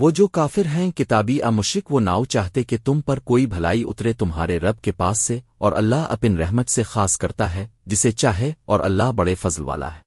وہ جو کافر ہیں، کتابی امشک وہ ناؤ چاہتے کہ تم پر کوئی بھلائی اترے تمہارے رب کے پاس سے، اور اللہ اپن رحمت سے خاص کرتا ہے، جسے چاہے، اور اللہ بڑے فضل والا ہے۔